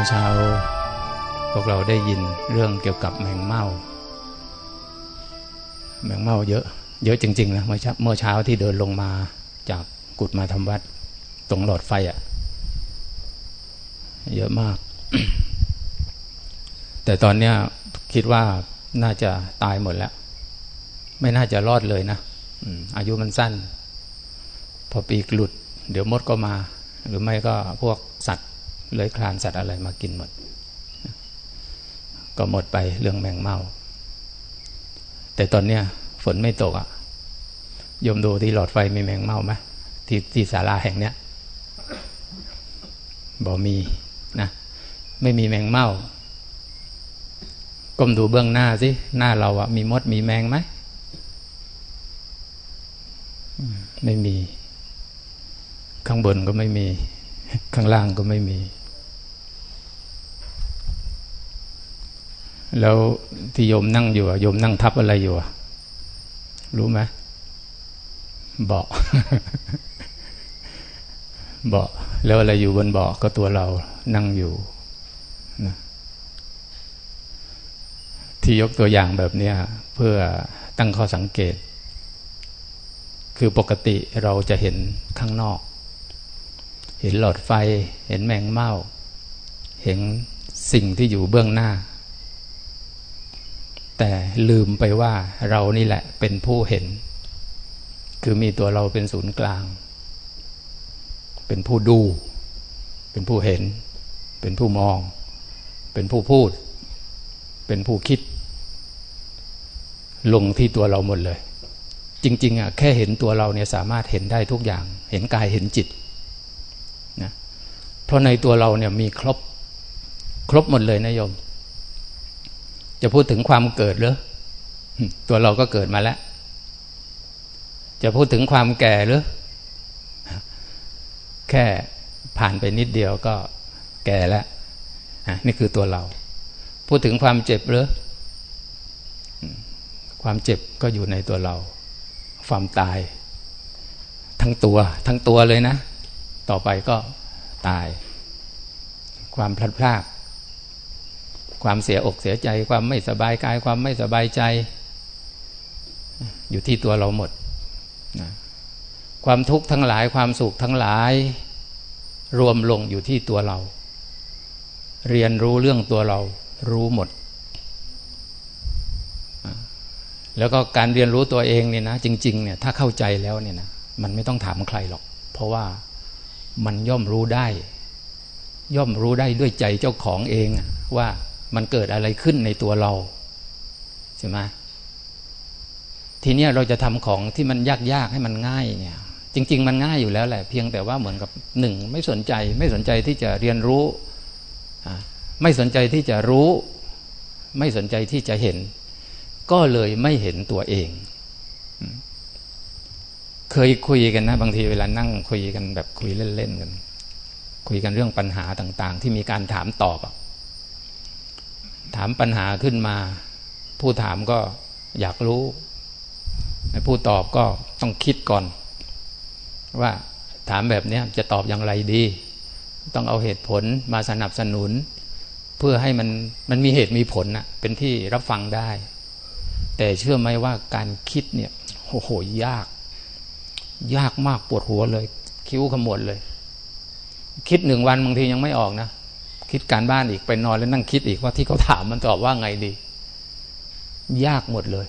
มื่อเช้าพวกเราได้ยินเรื่องเกี่ยวกับแมงเม่า แมงเม่าเยอะ เยอะจริงๆนะเมื่อเช้าเมื่อเช้าที่เดินลงมาจากกุดมาทำวัดตรงหลอดไฟอะ่ะ เยอะมาก แต่ตอนเนี้ยคิดว่าน่าจะตายหมดแล้ว ไม่น่าจะรอดเลยนะอายุมันสั้น พอปีกหลุด เดี๋ยวมดก็มา หรือไม่ก็พวกสัตว์ เลื้อยคลานสัตว์อะไรมากินหมด ก็หมดไปเรื่องแมงเม่าแต่ตอนเนี้ยฝนไม่ตกอะ่ะยมดูที่หลอดไฟมีแมงเม่าไหมที่ที่ศาลาแห่งเนี้ยบ่มีนะไม่มีแมงเม่าก้มดูเบื้องหน้าสิหน้าเราอะมีมดมีแมงไหมไม่มี ข้างบนก็ไม่มี ข้างล่างก็ไม่มี แล้วที่โยมนั่งอยู่โยมนั่งทับอะไรอยู่ รู้ไหมเบาะเบาะแล้วอะไรอยู่บนเบาะก็ตัวเรานั่งอยู่นะที่ยกตัวอย่างแบบนี้เพื่อตั้งข้อสังเกต คือปกติเราจะเห็นข้างนอก เห็นหลอดไฟ เห็นแมงเม่า เห็นสิ่งที่อยู่เบื้องหน้า แต่ลืมไปว่าเรานี่แหละเป็นผู้เห็น คือมีตัวเราเป็นศูนย์กลาง เป็นผู้ดู เป็นผู้เห็น เป็นผู้มอง เป็นผู้พูด เป็นผู้คิด ลงที่ตัวเราหมดเลย จริง ๆอะแค่เห็นตัวเราเนี่ยสามารถเห็นได้ทุกอย่าง เห็นกายเห็นจิตนะเพราะในตัวเราเนี่ยมีครบ ครบหมดเลยนะโยม จะพูดถึงความเกิดหรือตัวเราก็เกิดมาแล้ว จะพูดถึงความแก่หรือ แค่ผ่านไปนิดเดียวก็แก่แล้วนี่คือตัวเรา พูดถึงความเจ็บหรือ ความเจ็บก็อยู่ในตัวเรา ความตาย ทั้งตัว ทั้งตัวเลยนะ ต่อไปก็ตาย ความพลัดพราก ความเสียอกเสียใจ ความไม่สบายกาย ความไม่สบายใจ อยู่ที่ตัวเราหมดนะความทุกข์ทั้งหลายความสุขทั้งหลาย รวมลงอยู่ที่ตัวเรา เรียนรู้เรื่องตัวเรารู้หมด แล้วก็การเรียนรู้ตัวเองเนี่ยนะ จริงๆเนี่ยถ้าเข้าใจแล้วเนี่ยนะมันไม่ต้องถามใครหรอก เพราะว่ามันย่อมรู้ได้ ย่อมรู้ได้ด้วยใจเจ้าของเองว่า มันเกิดอะไรขึ้นในตัวเราใช่ไหมทีนี้เราจะทำของที่มันยากๆให้มันง่ายเนี่ย จริง ๆ มันง่ายอยู่แล้วแหละ เพียงแต่ว่าเหมือนกับหนึ่งไม่สนใจ ไม่สนใจที่จะเรียนรู้ ไม่สนใจที่จะรู้ ไม่สนใจที่จะเห็น ก็เลยไม่เห็นตัวเอง เคยคุยกันนะ บางทีเวลานั่งคุยกันแบบคุยเล่นๆกัน คุยกันเรื่องปัญหาต่าง ๆ ที่มีการถามตอบ ถามปัญหาขึ้นมา ผู้ถามก็อยากรู้ผู้ตอบก็ต้องคิดก่อน ว่าถามแบบนี้จะตอบอย่างไรดี ต้องเอาเหตุผลมาสนับสนุน เพื่อให้มันมันมีเหตุมีผลนะเป็นที่รับฟังได้ แต่เชื่อไหมว่าการคิดเนี่ยโอ้โหยาก ยากมากปวดหัวเลย คิ้วขมวดเลย คิดหนึ่งวันบางทียังไม่ออกนะ คิดการบ้านอีกไปนอนแล้วนั่งคิดอีกว่าที่เขาถามมันตอบว่าไงดี ยากหมดเลย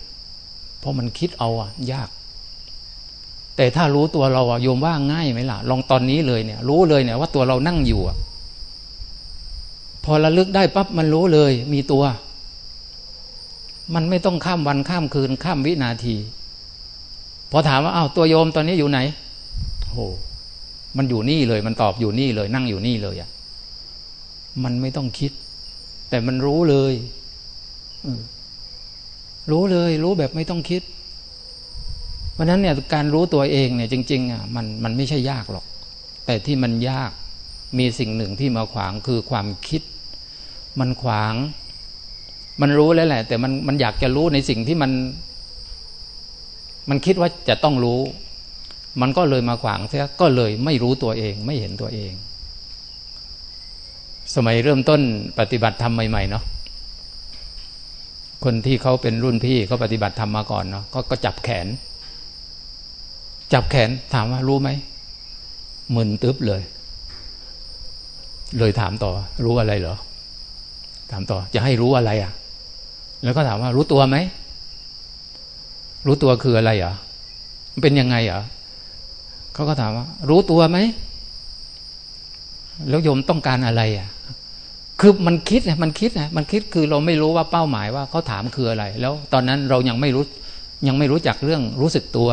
เพราะมันคิดเอาอะยาก แต่ถ้ารู้ตัวเราอะโยมว่าง่ายไหมล่ะ ลองตอนนี้เลยเนี่ย รู้เลยเนี่ยว่าตัวเรานั่งอยู่อะพอระลึกได้ปั๊บมันรู้เลย มีตัว มันไม่ต้องข้ามวันข้ามคืน ข้ามวินาที พอถามว่าอ้าวตัวโยมตอนนี้อยู่ไหนโอ้มันอยู่นี่เลย มันตอบอยู่นี่เลย นั่งอยู่นี่เลยอะ่ะ มันไม่ต้องคิด แต่มันรู้เลยรู้เลย รู้แบบไม่ต้องคิด เพราะนั้นเนี่ยการรู้ตัวเองเนี่ย จริง ๆ อะ มันมันไม่ใช่ยากหรอก แต่ที่มันยากมีสิ่งหนึ่งที่มาขวางคือความคิด มันขวาง มันรู้แล้วแหละ แต่มันมันอยากจะรู้ในสิ่งที่มัน มันคิดว่าจะต้องรู้ มันก็เลยมาขวางเสียก็เลยไม่รู้ตัวเอง ไม่เห็นตัวเอง สมัยเริ่มต้นปฏิบัติธรรมใหม่ ๆ เนาะคนที่เขาเป็นรุ่นพี่เขาปฏิบัติธรรมมาก่อนเนาะก็ก็จับแขน จับแขนถามว่ารู้ไหมมึนตึ๊บเลย เลยถามต่อ รู้อะไรเหรอ ถามต่อ จะให้รู้อะไรอะ แล้วก็ถามว่า รู้ตัวไหม รู้ตัวคืออะไรอะมันเป็นยังไงอะเขาก็ถามว่า รู้ตัวไหม แล้วโยมต้องการอะไรอะ คือมันคิดนะมันคิดนะมันคิดคือเราไม่รู้ว่าเป้าหมายว่าเขาถามคืออะไร แล้วตอนนั้นเรายังไม่รู้ยังไม่รู้จักเรื่องรู้สึกตัว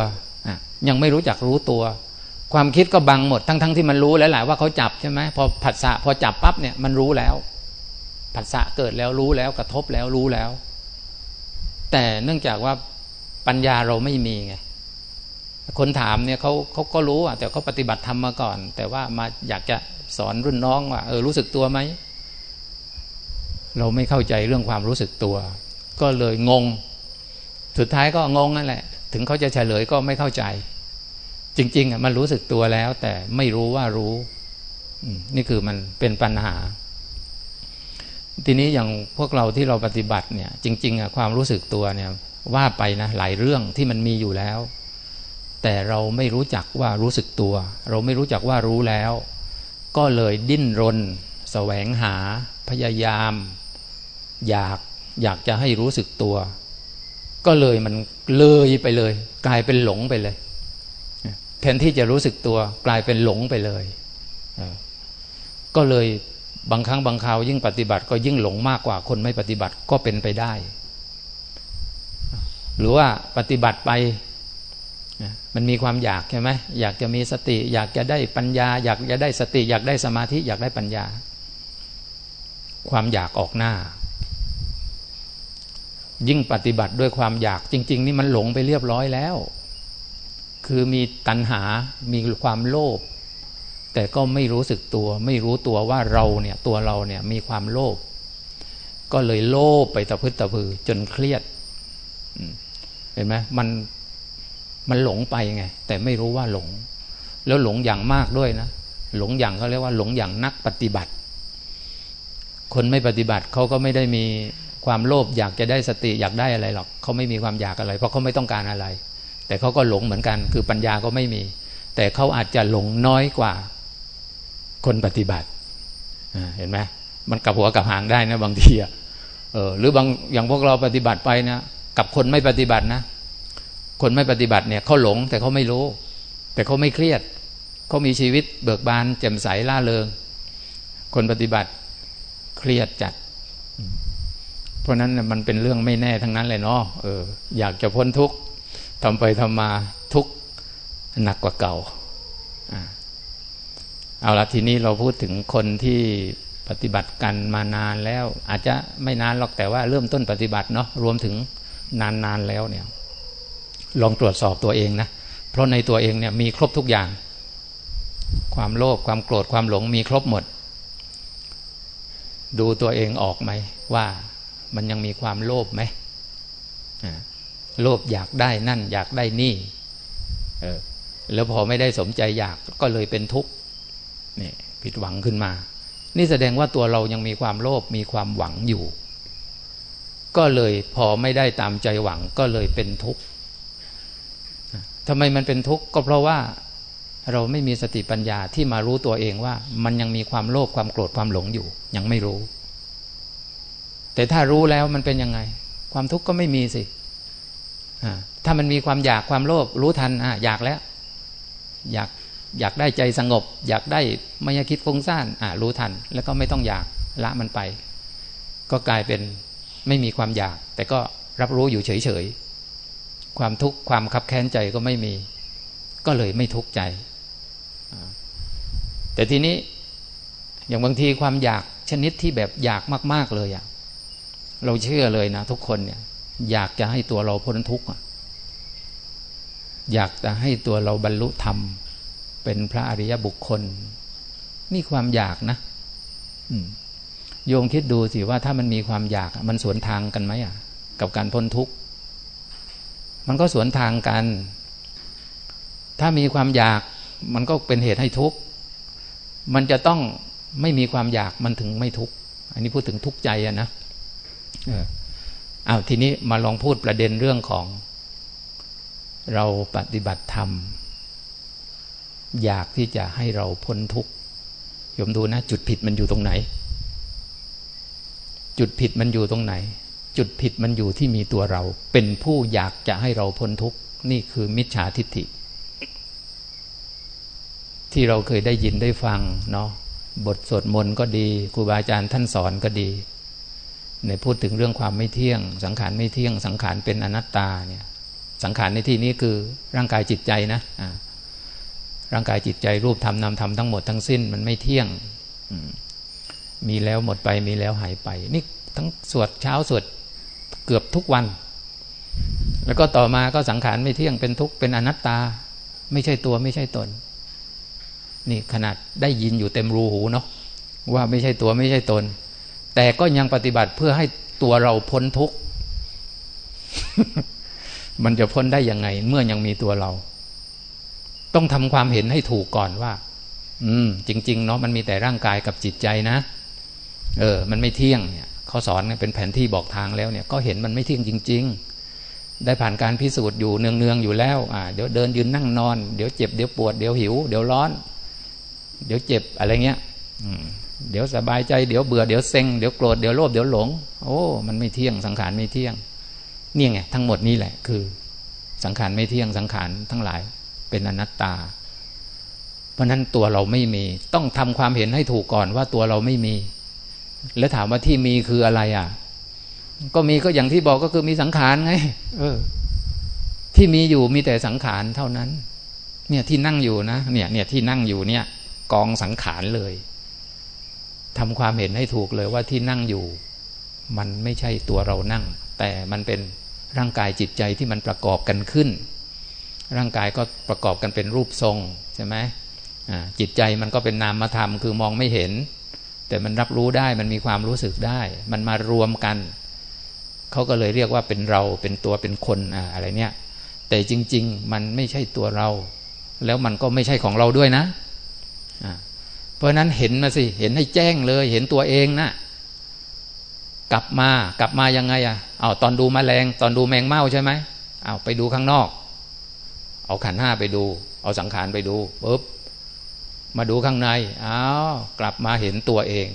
อะยังไม่รู้จักรู้ตัว ความคิดก็บังหมดทั้งทั้งที่มันรู้แล้วแหละว่าเขาจับใช่ไหมพอผัสสะพอจับปั๊บเนี่ยมันรู้แล้วผัสสะเกิดแล้วรู้แล้วกระทบแล้วรู้แล้ว แต่เนื่องจากว่าปัญญาเราไม่มีไง คนถามเนี่ยเขาเขาก็รู้อะแต่เขาปฏิบัติธรรมมาก่อน แต่ว่ามาอยากจะสอนรุ่นน้องว่าเออรู้สึกตัวไหมเราไม่เข้าใจเรื่องความรู้สึกตัว ก็เลยงง สุดท้ายก็งงนั่นแหละ ถึงเขาจะเฉลยก็ไม่เข้าใจ จริงๆอะมันรู้สึกตัวแล้ว แต่ไม่รู้ว่ารู้นี่คือมันเป็นปัญหา ทีนี้อย่างพวกเราที่เราปฏิบัติเนี่ย จริง ๆอะความรู้สึกตัวเนี่ย ว่าไปนะหลายเรื่องที่มันมีอยู่แล้ว แต่เราไม่รู้จักว่ารู้สึกตัว เราไม่รู้จักว่ารู้แล้ว ก็เลยดิ้นรน แสวงหา พยายาม อยากอยากจะให้รู้สึกตัว ก็เลยมันเลยไปเลย กลายเป็นหลงไปเลย แทนที่จะรู้สึกตัว กลายเป็นหลงไปเลย ก็เลยบางครั้งบางคราวยิ่งปฏิบัติ ก็ยิ่งหลงมากกว่าคนไม่ปฏิบัติก็เป็นไปได้ หรือว่าปฏิบัติไป มันมีความอยากใช่ไหมอยากจะมีสติ อยากจะได้ปัญญา อยากจะได้สติ อยากได้สมาธิ อยากได้ปัญญา ความอยากออกหน้า ยิ่งปฏิบัติด้วยความอยากจริง ๆ นี่มันหลงไปเรียบร้อยแล้ว คือมีตัณหา มีความโลภแต่ก็ไม่รู้สึกตัว ไม่รู้ตัวว่าเราเนี่ยตัวเราเนี่ยมีความโลภก็เลยโลภไปตะพึดตะพือจนเครียดเห็นไหมมัน มันหลงไปไง แต่ไม่รู้ว่าหลง แล้วหลงอย่างมากด้วยนะ หลงอย่างเขาเรียกว่าหลงอย่างนักปฏิบัติ คนไม่ปฏิบัติเขาก็ไม่ได้มีความโลภอยากจะได้สติอยากได้อะไรหรอกเขาไม่มีความอยากอะไร เพราะเขาไม่ต้องการอะไร แต่เขาก็หลงเหมือนกัน คือปัญญาก็ไม่มี แต่เขาอาจจะหลงน้อยกว่า คนปฏิบัติเห็นไหมมันกับหัวกับหางได้นะบางทีเออหรือบางอย่างพวกเราปฏิบัติไปนะกับคนไม่ปฏิบัตินะ คนไม่ปฏิบัติเนี่ยเขาหลงแต่เขาไม่รู้ แต่เขาไม่เครียดเขามีชีวิตเบิกบานแจ่มใสล่าเริง คนปฏิบัติเครียดจัด เพราะนั้นมันเป็นเรื่องไม่แน่ทั้งนั้นเลยเนาะเอออยากจะพ้นทุกข์ทำไปทำมาทุกข์หนักกว่าเก่าเอาละทีนี้เราพูดถึงคนที่ปฏิบัติกันมานานแล้ว อาจจะไม่นานหรอกแต่ว่าเริ่มต้นปฏิบัติเนาะรวมถึงนานๆแล้วเนี่ย ลองตรวจสอบตัวเองนะเพราะในตัวเองเนี่ยมีครบทุกอย่าง ความโลภความโกรธความหลงมีครบหมด ดูตัวเองออกไหมว่ามันยังมีความโลภไหมโลภอยากได้นั่น อยากได้นี่เออแล้วพอไม่ได้สมใจอยากก็เลยเป็นทุกข์นี่ผิดหวังขึ้นมา นี่แสดงว่าตัวเรายังมีความโลภมีความหวังอยู่ ก็เลยพอไม่ได้ตามใจหวังก็เลยเป็นทุกข์ ทำไมมันเป็นทุกข์ก็เพราะว่าเราไม่มีสติปัญญาที่มารู้ตัวเองว่า มันยังมีความโลภความโกรธความหลงอยู่ ยังไม่รู้ แต่ถ้ารู้แล้วมันเป็นยังไง ความทุกข์ก็ไม่มีสิถ้ามันมีความอยากความโลภรู้ทันอะอยากแล้ว อยากอยากได้ใจสงบ อยากได้ไม่ยคิดฟุ้งซ่านอะรู้ทัน แล้วก็ไม่ต้องอยากละมันไป ก็กลายเป็นไม่มีความอยาก แต่ก็รับรู้อยู่เฉยๆ ความทุกข์ความคับแค้นใจก็ไม่มี ก็เลยไม่ทุกข์ใจ แต่ทีนี้อย่างบางทีความอยากชนิดที่แบบอยากมาก ๆเลยอะเราเชื่อเลยนะทุกคนเนี่ย อยากจะให้ตัวเราพ้นทุกข์อยากจะให้ตัวเราบรรลุธรรม เป็นพระอริยบุคคล นี่ความอยากนะโยมคิดดูสิว่าถ้ามันมีความอยากมันสวนทางกันไหมอะ กับการพ้นทุกข์ มันก็สวนทางกัน ถ้ามีความอยากมันก็เป็นเหตุให้ทุกข์ มันจะต้องไม่มีความอยากมันถึงไม่ทุกข์ อันนี้พูดถึงทุกข์ใจอะนะเอออ้าวทีนี้มาลองพูดประเด็นเรื่องของ เราปฏิบัติธรรม อยากที่จะให้เราพ้นทุกข์ยมดูนะ จุดผิดมันอยู่ตรงไหน จุดผิดมันอยู่ตรงไหน จุดผิดมันอยู่ที่มีตัวเรา เป็นผู้อยากจะให้เราพ้นทุกข์ นี่คือมิจฉาทิฏฐิ ที่เราเคยได้ยินได้ฟังเนาะบทสวดมนต์ก็ดีครูบาอาจารย์ท่านสอนก็ดีในพูดถึงเรื่องความไม่เที่ยง สังขารไม่เที่ยง สังขารเป็นอนัตตาเนี่ยสังขารในที่นี้คือร่างกายจิตใจนะร่างกายจิตใจรูปธรรมนามธรรมทั้งหมดทั้งสิ้นมันไม่เที่ยงมีแล้วหมดไปมีแล้วหายไป นี่ทั้งสวดเช้าสวด เกือบทุกวัน แล้วก็ต่อมาก็สังขารไม่เที่ยงเป็นทุกข์เป็นอนัตตา ไม่ใช่ตัวไม่ใช่ตน นี่ขนาดได้ยินอยู่เต็มรูหูเนาะว่าไม่ใช่ตัวไม่ใช่ตน แต่ก็ยังปฏิบัติเพื่อให้ตัวเราพ้นทุกข์มันจะพ้นได้ยังไง เมื่อยังมีตัวเรา ต้องทำความเห็นให้ถูกก่อนว่า อืม จริง ๆ เนาะมันมีแต่ร่างกายกับจิตใจนะ เออ มันไม่เที่ยงเนี่ย เขาสอนเป็นแผนที่บอกทางแล้วเนี่ยก็เห็นมันไม่เที่ยงจริง ๆ ได้ผ่านการพิสูจน์อยู่เนืองๆอยู่แล้วอ่าเดี๋ยวเดินยืนนั่งนอน เดี๋ยวเจ็บเดี๋ยวปวดเดี๋ยวหิว เดี๋ยวร้อน เดี๋ยวเจ็บอะไรเงี้ยเดี๋ยวสบายใจเดี๋ยวเบื่อเดี๋ยวเซ็งเดี๋ยวโกรธเดี๋ยวโลภเดี๋ยวหลง โอ้มันไม่เที่ยงสังขารไม่เที่ยงนี่ไงทั้งหมดนี่แหละคือ สังขารไม่เที่ยงสังขารทั้งหลายเป็นอนัตตา เพราะนั้นตัวเราไม่มี ต้องทำความเห็นให้ถูกก่อนว่าตัวเราไม่มี แล้วถามว่าที่มีคืออะไรอะ ก็มีก็อย่างที่บอกก็คือมีสังขารไง เออ ที่มีอยู่มีแต่สังขารเท่านั้น เนี่ยที่นั่งอยู่นะเนี่ยเนี่ยที่นั่งอยู่เนี่ย กองสังขารเลยทำความเห็นให้ถูกเลยว่าที่นั่งอยู่ มันไม่ใช่ตัวเรานั่ง แต่มันเป็นร่างกายจิตใจที่มันประกอบกันขึ้น ร่างกายก็ประกอบกันเป็นรูปทรงใช่ไหมจิตใจมันก็เป็นนามธรรมคือมองไม่เห็น แต่มันรับรู้ได้มันมีความรู้สึกได้ มันมารวมกัน เขาก็เลยเรียกว่าเป็นเราเป็นตัวเป็นคนอะไรเนี่ยแต่จริง ๆ มันไม่ใช่ตัวเรา แล้วมันก็ไม่ใช่ของเราด้วยนะเพราะนั้นเห็นมาสิ เห็นให้แจ้งเลย เห็นตัวเองนะกลับมากลับมายังไงอะเอาตอนดูมแมลง ตอนดูแมงเม่าใช่ไหมเอาไปดูข้างนอก เอาขันห้าไปดู เอาสังขารไปดูปุ๊บ มาดูข้างในอ้าวกลับมาเห็นตัวเอง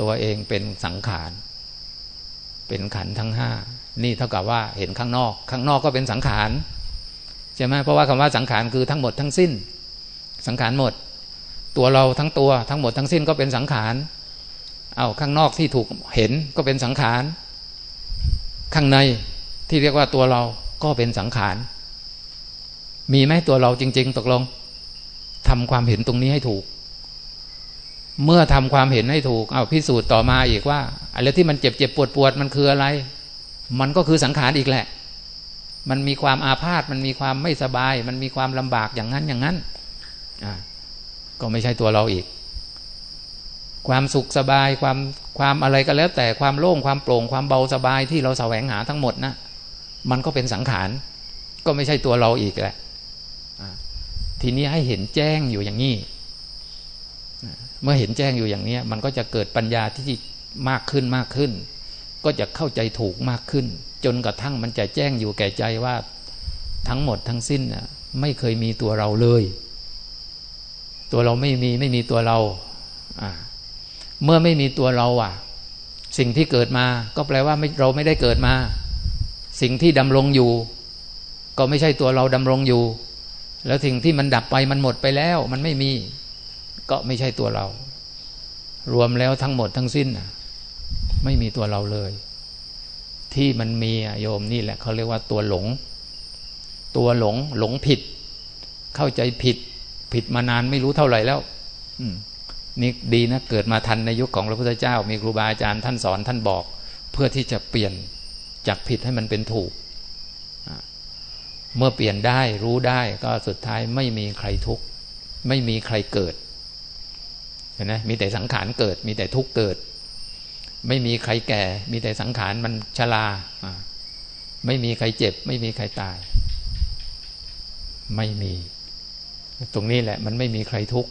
ตัวเองเป็นสังขาร เป็นขันทั้งห้านี่เท่ากับว่าเห็นข้างนอก ข้างนอกก็เป็นสังขารใช่ไหมเพราะว่าคำว่าสังขารคือทั้งหมดทั้งสิ้น สังขารหมด ตัวเราทั้งตัวทั้งหมดทั้งสิ้นก็เป็นสังขารเอาข้างนอกที่ถูกเห็นก็เป็นสังขาร ข้างในที่เรียกว่าตัวเราก็เป็นสังขาร มีไหมตัวเราจริง ๆ ตกลง ทำความเห็นตรงนี้ให้ถูก เมื่อทำความเห็นให้ถูก เอาพิสูจน์ต่อมาอีกว่าอะไรที่มันเจ็บเจ็บปวดปวดมันคืออะไร มันก็คือสังขารอีกแหละ มันมีความอาพาธมันมีความไม่สบาย มันมีความลำบากอย่างนั้นอย่างนั้นอ่าก็ไม่ใช่ตัวเราอีก ความสุขสบายความความอะไรก็แล้ว แต่ความโล่งความโปร่งความเบาสบายที่เราแสวงหาทั้งหมดนะมันก็เป็นสังขารก็ไม่ใช่ตัวเราอีกแหละ ทีนี้ให้เห็นแจ้งอยู่อย่างนี้ เมื่อเห็นแจ้งอยู่อย่างนี้มันก็จะเกิดปัญญาที่มากขึ้นมากขึ้น ก็จะเข้าใจถูกมากขึ้น จนกระทั่งมันจะแจ้งอยู่แก่ใจว่าทั้งหมดทั้งสิ้นไม่เคยมีตัวเราเลย ตัวเราไม่มีไม่มีตัวเรา เมื่อไม่มีตัวเราอะ สิ่งที่เกิดมา ก็แปลว่าเราไม่ได้เกิดมา สิ่งที่ดำรงอยู่ ก็ไม่ใช่ตัวเราดำรงอยู่ แล้วสิ่งที่มันดับไปมันหมดไปแล้ว มันไม่มีก็ไม่ใช่ตัวเรา รวมแล้วทั้งหมดทั้งสิ้นไม่มีตัวเราเลย ที่มันมีโยมนี่แหละเขาเรียกว่าตัวหลง ตัวหลง หลงผิด เข้าใจผิด ผิดมานานไม่รู้เท่าไหร่แล้วนี่ดีนะเกิดมาทันในยุคของพระพุทธเจ้า มีครูบาอาจารย์ท่านสอนท่านบอก เพื่อที่จะเปลี่ยนจากผิดให้มันเป็นถูก เมื่อเปลี่ยนได้รู้ได้ก็สุดท้ายไม่มีใครทุกข์ไม่มีใครเกิดเห็นไหมมีแต่สังขารเกิด มีแต่ทุกข์เกิด ไม่มีใครแก่ มีแต่สังขารมันชราไม่มีใครเจ็บ ไม่มีใครตาย ไม่มี ตรงนี้แหละ มันไม่มีใครทุกข์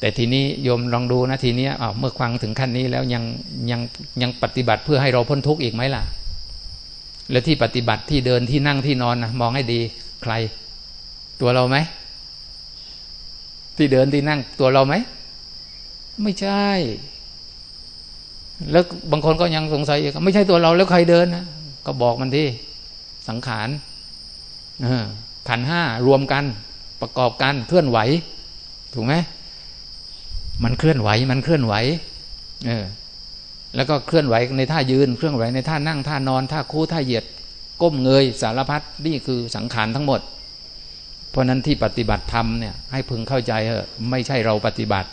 แต่ทีนี้โยมลองดูนะทีนี้เมื่อฟังถึงขั้นนี้แล้วยังยังยังปฏิบัติเพื่อให้เราพ้นทุกข์อีกไหมล่ะ แล้วที่ปฏิบัติที่เดินที่นั่งที่นอนนะมองให้ดีใคร ตัวเราไหม ที่เดินที่นั่งตัวเราไหม ไม่ใช่ แล้วบางคนก็ยังสงสัยอีกไม่ใช่ตัวเราแล้วใครเดินนะก็บอกมันที่สังขารขันห้ารวมกันประกอบกันเคลื่อนไหว ถูกไหมมันเคลื่อนไหว มันเคลื่อนไหว เออ แล้วก็เคลื่อนไหวในท่ายืน เคลื่อนไหวในท่านั่งท่านอน ท่าคู่ท่าเหยียด ก้มเงยสารพัดนี่คือสังขารทั้งหมด เพราะนั้นที่ปฏิบัติธรรมเนี่ยให้พึงเข้าใจเถอไม่ใช่เราปฏิบัติ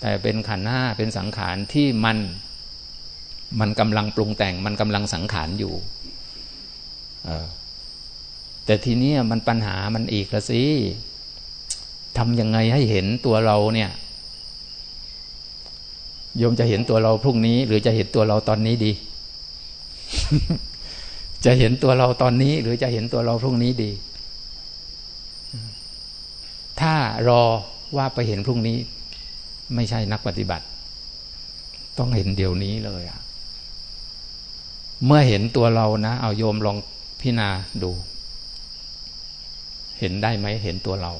แต่เป็นขันห้าเป็นสังขารที่มันมันกำลังปรุงแต่งมันกำลังสังขารอยู่แต่ทีนี้มันปัญหามันอีกละสิทำยังไงให้เห็นตัวเราเนี่ย โยมจะเห็นตัวเราพรุ่งนี้ หรือจะเห็นตัวเราตอนนี้ดี จะเห็นตัวเราตอนนี้ หรือจะเห็นตัวเราพรุ่งนี้ดี ถ้ารอว่าไปเห็นพรุ่งนี้ ไม่ใช่นักปฏิบัติ ต้องเห็นเดี๋ยวนี้เลยอะเมื่อเห็นตัวเรานะเอาโยมลองพิจารณาดู เห็นได้ไหมเห็นตัวเรา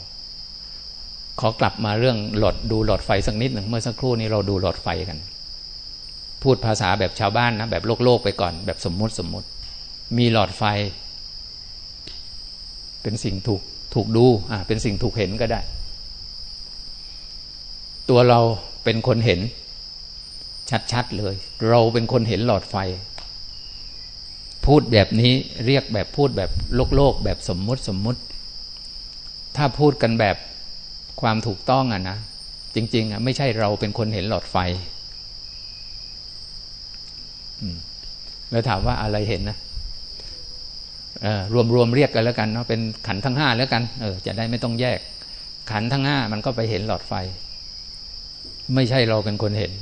ขอกลับมาเรื่องหลอดดูหลอดไฟสักนิดหนึ่งเมื่อสักครู่นี้เราดูหลอดไฟกัน พูดภาษาแบบชาวบ้านนะ แบบโลกโลกไปก่อน แบบสมมุติสมมุติ มีหลอดไฟ เป็นสิ่งถูกถูกดูอ่าเป็นสิ่งถูกเห็นก็ได้ ตัวเราเป็นคนเห็น ชัดๆเลย เราเป็นคนเห็นหลอดไฟ พูดแบบนี้เรียกแบบพูดแบบโลกโลกแบบสมมุติสมมุติ ถ้าพูดกันแบบ ความถูกต้องอะนะจริง ๆอะไม่ใช่เราเป็นคนเห็นหลอดไฟแล้วถามว่าอะไรเห็นนะรวมรวมเรียกกันแล้วกันเนาะเป็นขันทั้งห้าแล้วกันเออจะได้ไม่ต้องแยก ขันทั้งห้ามันก็ไปเห็นหลอดไฟ ไม่ใช่เราเป็นคนเห็น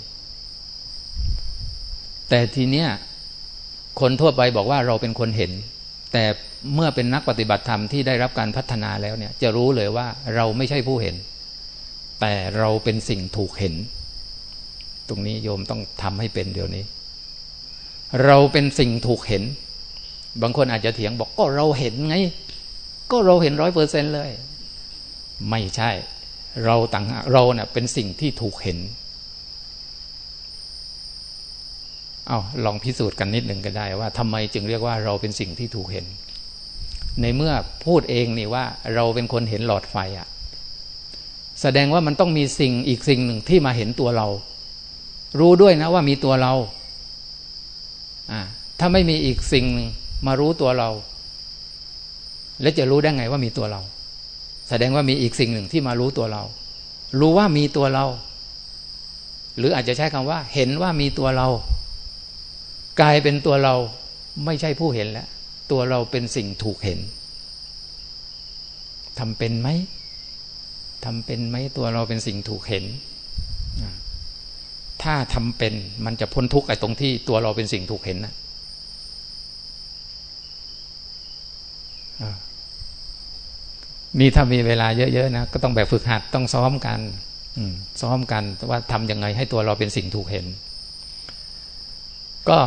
แต่ทีเนี้ยคนทั่วไปบอกว่าเราเป็นคนเห็น แต่เมื่อเป็นนักปฏิบัติธรรมที่ได้รับการพัฒนาแล้วเนี่ย จะรู้เลยว่าเราไม่ใช่ผู้เห็น แต่เราเป็นสิ่งถูกเห็น ตรงนี้โยมต้องทำให้เป็นเดี๋ยวนี้ เราเป็นสิ่งถูกเห็น บางคนอาจจะเถียงบอกก็เราเห็นไง ก็เราเห็นร้อยเปอร์เซ็นเลย ไม่ใช่ เราต่างเราเนะ่ยเป็นสิ่งที่ถูกเห็นเอาลองพิสูจน์กันนิดหนึ่งก็ได้ว่าทำไมจึงเรียกว่าเราเป็นสิ่งที่ถูกเห็น ในเมื่อพูดเองนี่ว่า เราเป็นคนเห็นหลอดไฟอะ แสดงว่ามันต้องมีสิ่งอีกสิ่งหนึ่งที่มาเห็นตัวเรา รู้ด้วยนะว่ามีตัวเราถ้าไม่มีอีกสิ่งหนึ่งมารู้ตัวเรา แล้วจะรู้ได้ไงว่ามีตัวเรา แสดงว่ามีอีกสิ่งหนึ่งที่มารู้ตัวเรา รู้ว่ามีตัวเรา หรืออาจจะใช้คำว่า เห็นว่ามีตัวเรา กลายเป็นตัวเราไม่ใช่ผู้เห็นแล้ว ตัวเราเป็นสิ่งถูกเห็นทำเป็นไหม ทำเป็นไหมตัวเราเป็นสิ่งถูกเห็น ถ้าทำเป็นมันจะพ้นทุกข์ไอ้ตรงที่ตัวเราเป็นสิ่งถูกเห็นนะนี่ถ้ามีเวลาเยอะๆนะก็ต้องแบบฝึกหัดต้องซ้อมกันซ้อมกันว่าทำยังไงให้ตัวเราเป็นสิ่งถูกเห็น ก็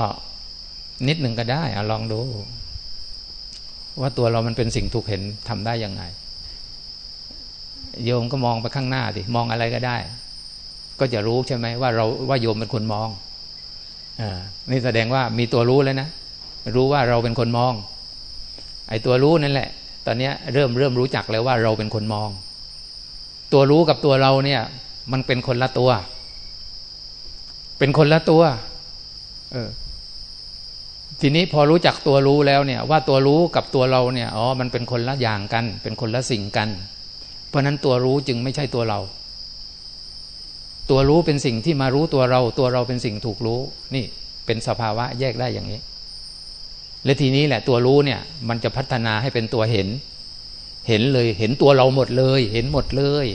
นิดหนึ่งก็ได้อลองดู ว่าตัวเรามันเป็นสิ่งถูกเห็นทำได้ยังไง โยมก็มองไปข้างหน้าดิมองอะไรก็ได้ ก็จะรู้ใช่ไหมว่าเราว่าโยมเป็นคนมองอ่านี่แสดงว่ามีตัวรู้แล้วนะรู้ว่าเราเป็นคนมอง ไอ้ตัวรู้นั่นแหละ ตอนนี้เริ่มเริ่มรู้จักแล้วว่าเราเป็นคนมอง ตัวรู้กับตัวเราเนี่ย มันเป็นคนละตัว เป็นคนละตัว เออทีนี้พอรู้จักตัวรู้แล้วเนี่ย ว่าตัวรู้กับตัวเราเนี่ยอ๋อมันเป็นคนละอย่างกัน เป็นคนละสิ่งกันเราะนั้นตัวรู้จึงไม่ใช่ตัวเรา ตัวรู้เป็นสิ่งที่มารู้ตัวเรา ตัวเราเป็นสิ่งถูกรู้ นี่เป็นสภาวะแยกได้อย่างนี้ และทีนี้แหละตัวรู้เนี่ย มันจะพัฒนาให้เป็นตัวเห็น เห็นเลย เห็นตัวเราหมดเลย เห็นหมดเลย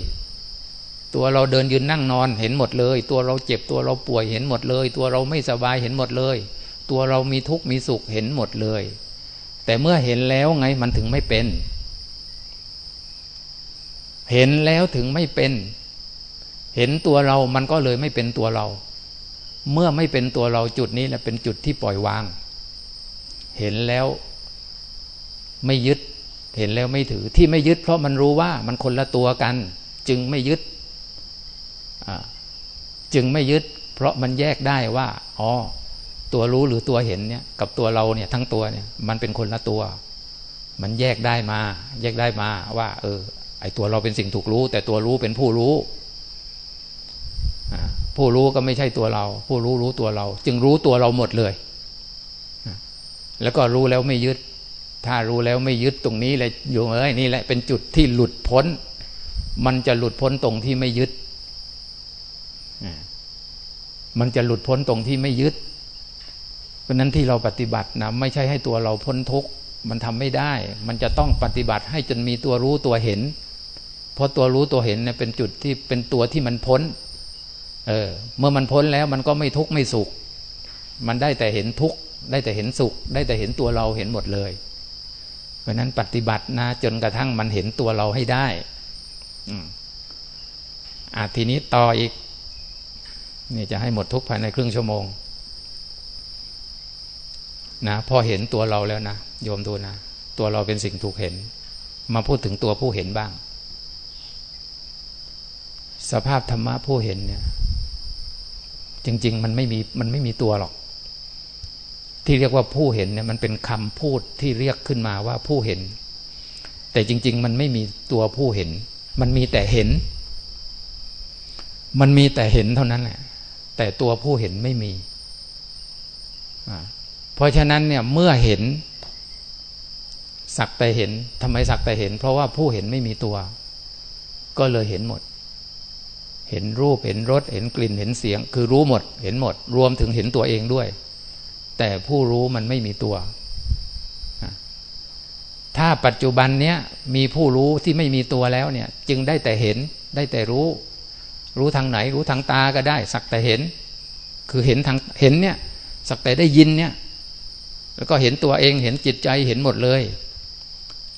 ตัวเราเดินยืนนั่งนอน เห็นหมดเลย ตัวเราเจ็บตัวเราป่วยเห็นหมดเลย ตัวเราไม่สบายเห็นหมดเลย ตัวเรามีทุกข์มีสุขเห็นหมดเลย แต่เมื่อเห็นแล้วไงมันถึงไม่เป็น เห็นแล้วถึงไม่เป็น เห็นตัวเรามันก็เลยไม่เป็นตัวเรา เมื่อไม่เป็นตัวเราจุดนี้แหละเป็นจุดที่ปล่อยวาง เห็นแล้วไม่ยึด เห็นแล้วไม่ถือที่ไม่ยึด เพราะมันรู้ว่ามันคนละตัวกัน จึงไม่ยึด จึงไม่ยึด เพราะมันแยกได้ว่าอ๋อตัวรู้หรือตัวเห็นเนี่ยกับตัวเราเนี่ยทั้งตัวเนี่ยมันเป็นคนละตัว มันแยกได้มา แยกได้มาว่า เออ ไอ้ตัวเราเป็นสิ่งถูกรู้ แต่ตัวรู้เป็นผู้รู้ผู้รู้ก็ไม่ใช่ตัวเรา ผู้รู้รู้ตัวเรา จึงรู้ตัวเราหมดเลย แล้วก็รู้แล้วไม่ยึด ถ้ารู้แล้วไม่ยึดตรงนี้เลยอยู่เอ้ยนี่แหละเป็นจุดที่หลุดพ้น มันจะหลุดพ้นตรงที่ไม่ยึดมันจะหลุดพ้นตรงที่ไม่ยึด เพราะนั้นที่เราปฏิบัตินะไม่ใช่ให้ตัวเราพ้นทุกข์มันทำไม่ได้ มันจะต้องปฏิบัติให้จนมีตัวรู้ตัวเห็น เพราะตัวรู้ตัวเห็นเนี่ยเป็นจุดที่เป็นตัวที่มันพ้น เออ เมื่อมันพ้นแล้วมันก็ไม่ทุกข์ไม่สุข มันได้แต่เห็นทุกข์ได้แต่เห็นสุข ได้แต่เห็นตัวเราเห็นหมดเลย เพราะนั้นปฏิบัตินะ จนกระทั่งมันเห็นตัวเราให้ได้อืมอะทีนี้ต่ออีก นี่จะให้หมดทุกภายในครึ่งชั่วโมง นะพอเห็นตัวเราแล้วนะโยมดูนะ ตัวเราเป็นสิ่งถูกเห็น มาพูดถึงตัวผู้เห็นบ้าง สภาพธรรมะผู้เห็นเนี่ย จริง ๆ มันไม่มีมันไม่มีตัวหรอก ที่เรียกว่าผู้เห็นเนี่ยมันเป็นคำพูดที่เรียกขึ้นมาว่าผู้เห็น แต่จริง ๆ มันไม่มีตัวผู้เห็น มันมีแต่เห็น มันมีแต่เห็นเท่านั้นแหละแต่ตัวผู้เห็นไม่มีเพราะฉะนั้นเนี่ยเมื่อเห็น สักแต่เห็นทำไมสักแต่เห็น เพราะว่าผู้เห็นไม่มีตัว ก็เลยเห็นหมด เห็นรูปเห็นรสเห็นกลิ่นเห็นเสียง คือรู้หมด เห็นหมด รวมถึงเห็นตัวเองด้วย แต่ผู้รู้มันไม่มีตัว ถ้าปัจจุบันเนี้ยมีผู้รู้ที่ไม่มีตัวแล้วเนี่ย จึงได้แต่เห็นได้แต่รู้ รู้ทางไหน รู้ทางตาก็ได้ สักแต่เห็น คือเห็นทางเห็นเนี่ย สักแต่ได้ยินเนี่ย แล้วก็เห็นตัวเองเห็นจิตใจเห็นหมดเลย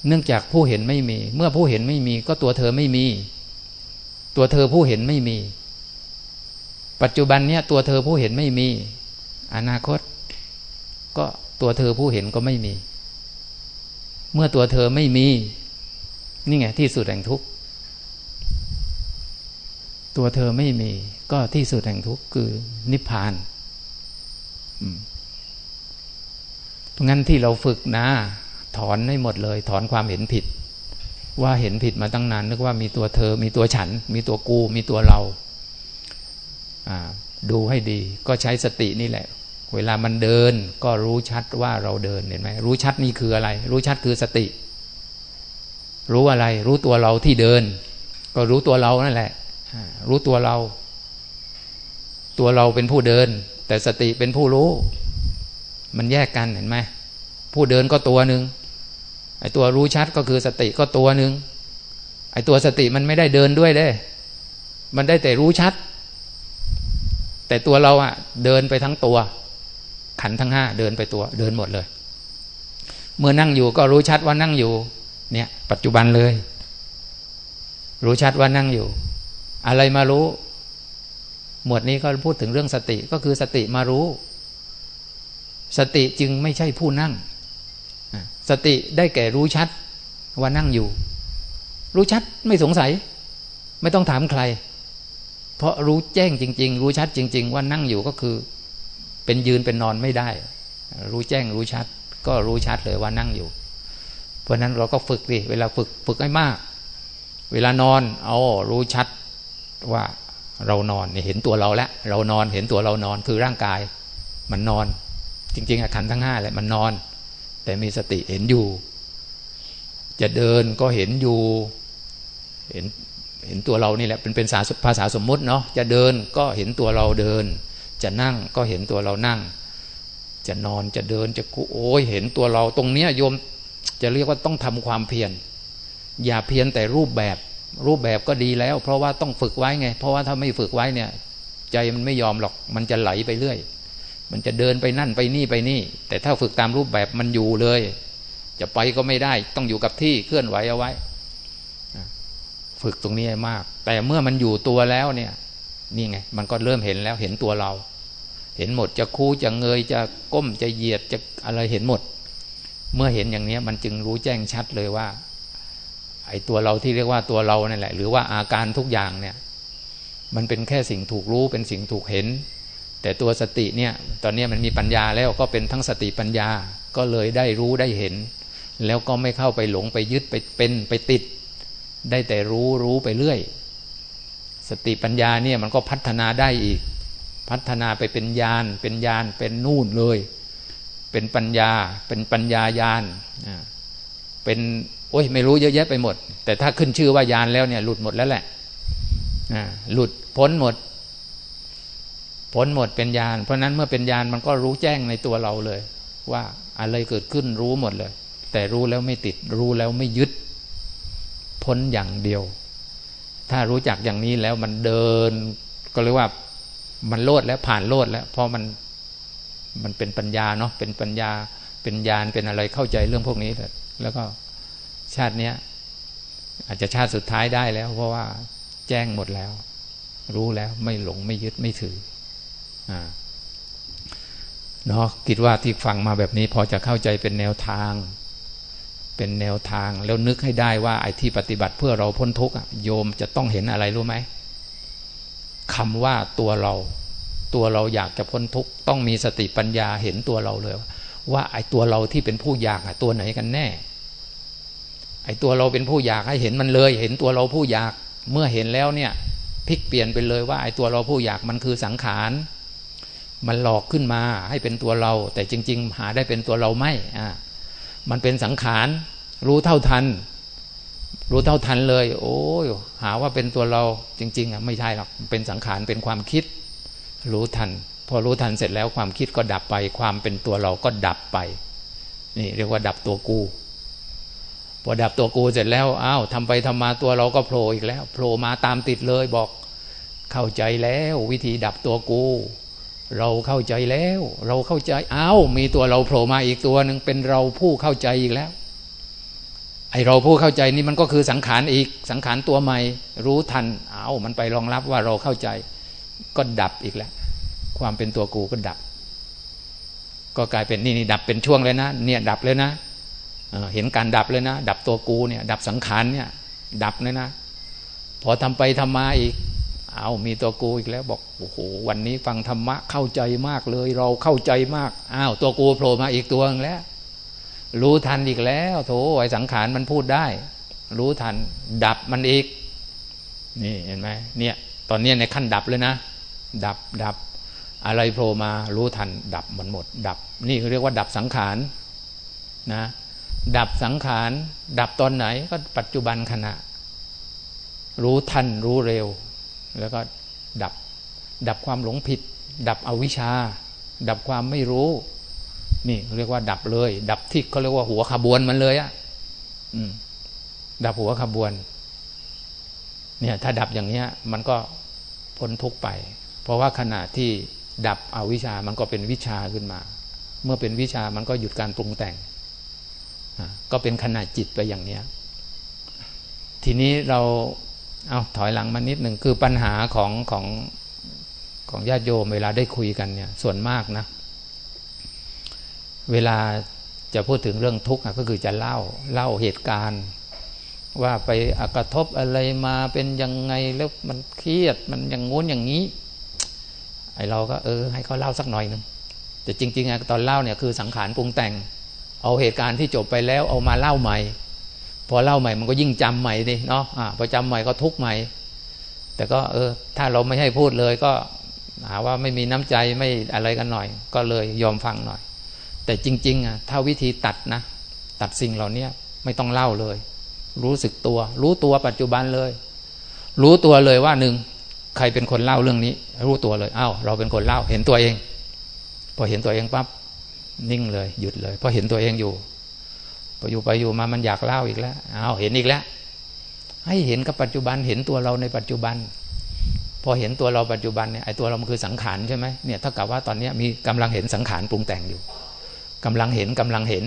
เนื่องจากผู้เห็นไม่มี เมื่อผู้เห็นไม่มีก็ตัวเธอไม่มี ตัวเธอผู้เห็นไม่มี ปัจจุบันเนี่ยตัวเธอผู้เห็นไม่มี อนาคต ก็ตัวเธอผู้เห็นก็ไม่มี เมื่อตัวเธอไม่มี นี่ไงที่สุดแห่งทุกข์ตัวเธอไม่มี ก็ที่สุดแห่งทุกข์คือนิพพานเพราะงั้นที่เราฝึกนะ ถอนให้หมดเลย ถอนความเห็นผิด ว่าเห็นผิดมาตั้งนานนึกว่ามีตัวเธอ มีตัวฉัน มีตัวกู มีตัวเรา ดูให้ดี ก็ใช้สตินี่แหละ เวลามันเดิน ก็รู้ชัดว่าเราเดินเห็นไหมรู้ชัดนี่คืออะไร รู้ชัดคือสติ รู้อะไร รู้ตัวเราที่เดิน ก็รู้ตัวเรานั่นแหละ รู้ตัวเรา ตัวเราเป็นผู้เดิน แต่สติเป็นผู้รู้ มันแยกกันเห็นไหมผู้เดินก็ตัวหนึ่ง ไอ้ตัวรู้ชัดก็คือสติก็ตัวหนึ่งไอ้ตัวสติมันไม่ได้เดินด้วยเด้ มันได้แต่รู้ชัด แต่ตัวเราอะเดินไปทั้งตัว ขันทั้งห้าเดินไปตัว เดินหมดเลย เมื่อนั่งอยู่ก็รู้ชัดว่านั่งอยู่ เนี่ย ปัจจุบันเลย รู้ชัดว่านั่งอยู่ อะไรมารู้ หมวดนี้ก็พูดถึงเรื่องสติก็คือสติมารู้ สติจึงไม่ใช่ผู้นั่ง สติได้แก่รู้ชัดว่านั่งอยู่ รู้ชัดไม่สงสัย ไม่ต้องถามใคร เพราะรู้แจ้งจริง ๆ รู้ชัดจริง ๆ ว่านั่งอยู่ก็คือ เป็นยืนเป็นนอนไม่ได้ รู้แจ้งรู้ชัด ก็รู้ชัดเลยว่านั่งอยู่ เพราะนั้นเราก็ฝึกดิเวลาฝึกฝึกให้มาก เวลานอนเอารู้ชัดว่าเรานอนเห็นตัวเราแล้วเรานอนเห็นตัวเรานอนคือร่างกาย มันนอน จริง ๆอาขันทั้งห้าแหละมันนอน แต่มีสติเห็นอยู่ จะเดินก็เห็นอยู่ เห็นเห็นตัวเรานี่แหละเป็นเป็นภาษาสมมุติเนาะจะเดินก็เห็นตัวเราเดิน จะนั่งก็เห็นตัวเรานั่ง จะนอนจะเดินจะกูโอ้ยเห็นตัวเราตรงเนี้ยโยมจะเรียกว่าต้องทำความเพียรอย่าเพียรแต่รูปแบบ รูปแบบก็ดีแล้ว เพราะว่าต้องฝึกไว้ไง เพราะว่าถ้าไม่ฝึกไว้เนี่ย ใจมันไม่ยอมหรอกมันจะไหลไปเรื่อย มันจะเดินไปนั่นไปนี่ไปนี่ แต่ถ้าฝึกตามรูปแบบมันอยู่เลย จะไปก็ไม่ได้ต้องอยู่กับที่เคลื่อนไหวเอาไว้ ฝึกตรงนี้มาก แต่เมื่อมันอยู่ตัวแล้วเนี่ยนี่ไง มันก็เริ่มเห็นแล้วเห็นตัวเรา เห็นหมดจะคู่จะเงยจะก้มจะเหยียดจะอะไรเห็นหมด เมื่อเห็นอย่างนี้มันจึงรู้แจ้งชัดเลยว่า ไอ้ตัวเราที่เรียกว่าตัวเรานั่นแหละ หรือว่าอาการทุกอย่างเนี่ย มันเป็นแค่สิ่งถูกรู้เป็นสิ่งถูกเห็น แต่ตัวสติเนี่ยตอนนี้มันมีปัญญาแล้วก็เป็นทั้งสติปัญญาก็เลยได้รู้ได้เห็น แล้วก็ไม่เข้าไปหลงไปยึดไปเป็นไปติด ได้แต่รู้รู้ไปเรื่อย สติปัญญาเนี่ยมันก็พัฒนาได้อีก พัฒนาไปเป็นญาณเป็นญาณเป็นนู่นเลย เป็นปัญญาเป็นปัญญาญาณเป็นโอ้ยไม่รู้เยอะแยะไปหมด แต่ถ้าขึ้นชื่อว่าญาณแล้วเนี่ยหลุดหมดแล้วแหละหลุดพ้นหมด พ้นหมดเป็นญาณเพราะนั้นเมื่อเป็นญาณมันก็รู้แจ้งในตัวเราเลย ว่าอะไรเกิดขึ้นรู้หมดเลย แต่รู้แล้วไม่ติด รู้แล้วไม่ยึด พ้นอย่างเดียว ถ้ารู้จักอย่างนี้แล้วมันเดิน ก็เรียกว่ามันโลดแล้วผ่านโลดแล้ว เพราะมันมันเป็นปัญญาเนาะเป็นปัญญาเป็นญาณเป็นอะไรเข้าใจเรื่องพวกนี้ แล้วก็ชาติเนี้ยอาจจะชาติสุดท้ายได้แล้ว เพราะว่าแจ้งหมดแล้ว รู้แล้วไม่หลงไม่ยึดไม่ถือ เนาะคิดว่าที่ฟังมาแบบนี้พอจะเข้าใจเป็นแนวทาง เป็นแนวทางแล้วนึกให้ได้ว่าไอ้ที่ปฏิบัติเพื่อเราพ้นทุกข์โยมจะต้องเห็นอะไรรู้ไหมคำว่าตัวเรา ตัวเราอยากจะพ้นทุกข์ต้องมีสติปัญญาเห็นตัวเราเลย ว่าไอ้ตัวเราที่เป็นผู้อยากตัวไหนกันแน่ ไอ้ตัวเราเป็นผู้อยากให้เห็นมันเลย เห็นตัวเราผู้อยากเมื่อเห็นแล้วเนี่ยพลิกเปลี่ยนไปเลยว่าไอ้ตัวเราผู้อยากมันคือสังขาร มันหลอกขึ้นมาให้เป็นตัวเรา แต่จริง ๆ หาได้เป็นตัวเราไม่อ่ามันเป็นสังขารรู้เท่าทัน รู้เท่าทันเลย โอ้ยหาว่าเป็นตัวเราจริง ๆอะไม่ใช่หรอกเป็นสังขารเป็นความคิด รู้ทัน พอรู้ทันเสร็จแล้วความคิดก็ดับไป ความเป็นตัวเราก็ดับไป นี่เรียกว่าดับตัวกูพอดับตัวกูเสร็จแล้วอ้าวทำไปทำมาตัวเราก็โผล่อีกแล้วโผล่มาตามติดเลยบอก เข้าใจแล้ววิธีดับตัวกู เราเข้าใจแล้ว เราเข้าใจอ้าวมีตัวเราโผล่มาอีกตัวหนึ่งเป็นเราผู้เข้าใจอีกแล้ว ไอเราผู้เข้าใจนี่มันก็คือสังขารอีกสังขารตัวใหม่ รู้ทันอ้าวมันไปรองรับว่าเราเข้าใจ ก็ดับอีกแล้ว ความเป็นตัวกูก็ดับ ก็กลายเป็นนี่นี่ดับเป็นช่วงเลยนะ เนี่ยดับเลยนะเห็นการดับเลยนะ ดับตัวกูเนี่ย ดับสังขารเนี่ย ดับเลยนะ พอทำไปทำมาอีก เอามีตัวกูอีกแล้วบอกโอ้โหวันนี้ฟังธรรมะเข้าใจมากเลย เราเข้าใจมากอ้าวตัวกูโผล่มาอีกตัวนึงแล้ว รู้ทันอีกแล้ว โถไอสังขารมันพูดได้ รู้ทัน ดับมันอีก นี่เห็นไหมเนี่ย ตอนนี้ในขั้นดับเลยนะ ดับดับ อะไรโผล่มารู้ทัน ดับมันหมด ดับ นี่เรียกว่า ดับสังขารนะ ดับสังขาร ดับตอนไหนก็ปัจจุบันขณะ รู้ทันรู้เร็ว แล้วก็ดับ ดับความหลงผิด ดับอวิชชา ดับความไม่รู้ นี่เรียกว่า ดับเลย ดับที่เขาเรียกว่าหัวขบวนมันเลยอะ่ะดับหัวขบวน เนี่ย ถ้าดับอย่างเนี้ย มันก็พ้นทุกไป เพราะว่าขณะที่ดับอวิชามันก็เป็นวิชาขึ้นมา เมื่อเป็นวิชามันก็หยุดการปรุงแต่ง ก็เป็นขนาดจิตไปอย่างเนี้ย ทีนี้เรา เอาถอยหลังมานิดหนึ่งคือปัญหาของของของญาติโยมเวลาได้คุยกันเนี่ย ส่วนมากนะ เวลาจะพูดถึงเรื่องทุกข์ก็คือจะเล่าเล่าเหตุการณ์ ว่าไปกระทบอะไรมาเป็นยังไงแล้วมันเครียดมันอย่างงู้นอย่างนี้ ไอเราก็เออ ให้เขาเล่าสักหน่อยนึงแต่จริงๆตอนเล่าเนี่ยคือสังขารปรุงแต่ง เอาเหตุการณ์ที่จบไปแล้วเอามาเล่าใหม่ อเล่าใหม่มันก็ยิ่งจำใหม่ดิเนาะอ่าพอจำใหม่ก็ทุกใหม่ แต่ก็เออ ถ้าเราไม่ให้พูดเลยก็หาว่าไม่มีน้ำใจไม่อะไรกันหน่อย ก็เลยยอมฟังหน่อย แต่จริง ๆอะถ้าวิธีตัดนะ ตัดสิ่งเหล่านี้ไม่ต้องเล่าเลย รู้สึกตัว รู้ตัวปัจจุบันเลย รู้ตัวเลยว่าหนึ่งใครเป็นคนเล่าเรื่องนี้ รู้ตัวเลยอ้าวเราเป็นคนเล่าเห็นตัวเอง พอเห็นตัวเองปั๊บนิ่งเลย หยุดเลยพอเห็นตัวเองอยู่ พออยู่ไปอยู่มามันอยากเล่าอีกแล้วเอาเห็นอีกแล้ว ให้เห็นกับปัจจุบันเห็นตัวเราในปัจจุบัน พอเห็นตัวเราปัจจุบันเนี่ยไอ้ตัวเรามันคือสังขารใช่ไหมเนี่ยเท่ากับว่าตอนนี้มีกำลังเห็นสังขารปรุงแต่งอยู่กำลังเห็นกำลังเห็น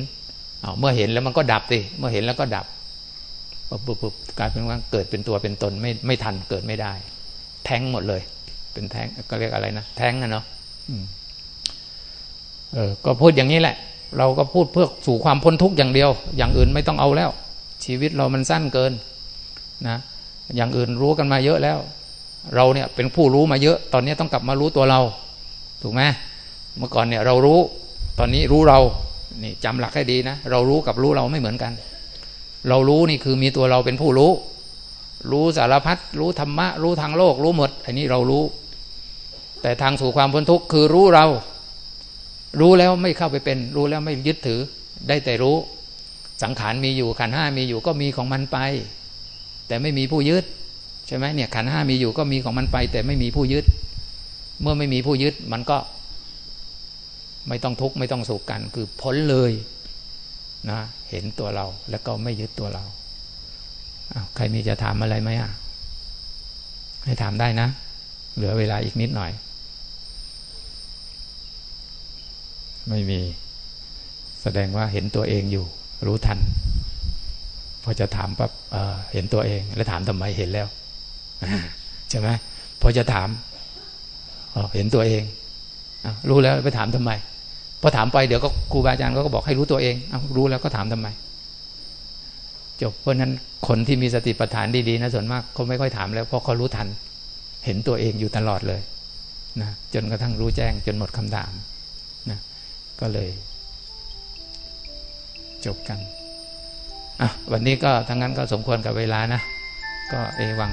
เอาเมื่อเห็นแล้วมันก็ดับสิเมื่อเห็นแล้วก็ดับปุ๊บปุ๊บกลายเป็นว่าเกิดเป็นตัวเป็นตนไม่ไม่ทันเกิดไม่ได้ แท้งหมดเลย เป็นแท้งก็เรียกอะไรนะแท้งนะเนาะเออก็พูดอย่างนี้แหละ เราก็พูดเพื่อสู่ความพ้นทุกข์อย่างเดียว อย่างอื่นไม่ต้องเอาแล้ว ชีวิตเรามันสั้นเกินนะอย่างอื่นรู้กันมาเยอะแล้ว เราเนี่ยเป็นผู้รู้มาเยอะ ตอนนี้ต้องกลับมารู้ตัวเรา ถูกไหมเมื่อก่อนเนี่ยเรารู้ตอนนี้รู้เรานี่จำหลักให้ดีนะ เรารู้กับรู้เราไม่เหมือนกัน เรารู้นี่คือมีตัวเราเป็นผู้รู้ รู้สารพัดรู้ธรรมะ รู้ทางโลก รู้หมด อันนี้เรารู้ แต่ทางสู่ความพ้นทุกข์คือรู้เรา รู้แล้วไม่เข้าไปเป็น รู้แล้วไม่ยึดถือ ได้แต่รู้ สังขารมีอยู่ขันห้ามีอยู่ก็มีของมันไป แต่ไม่มีผู้ยึดใช่ไหมเนี่ยขันห้ามีอยู่ก็มีของมันไป แต่ไม่มีผู้ยึด เมื่อไม่มีผู้ยึดมันก็ ไม่ต้องทุกข์ไม่ต้องสุขกัน คือพ้นเลยนะเห็นตัวเราแล้วก็ไม่ยึดตัวเราใครมีจะถามอะไรไหมอะให้ถามได้นะ เหลือเวลาอีกนิดหน่อย ไม่มี แสดงว่าเห็นตัวเองอยู่ รู้ทัน พอจะถามปั๊บเเห็นตัวเอง แล้วถามทำไมเห็นแล้วใช่ไหมพอจะถามเห็นตัวเองรู้แล้วไปถามทำไมพอถามไปเดี๋ยวก็ครูบาอาจารย์ก็บอกให้รู้ตัวเองเอารู้แล้วก็ถามทำไม จบเพราะนั้นคนที่มีสติปัฏฐานดีๆนะส่วนมากเขาไม่ค่อยถามแล้วเพราะเขารู้ทัน เห็นตัวเองอยู่ตลอดเลยนะจนกระทั่งรู้แจ้งจนหมดคำถาม ก็เลย จบกันอะวันนี้ก็ทั้งนั้นก็สมควรกับเวลานะ ก็เอวัง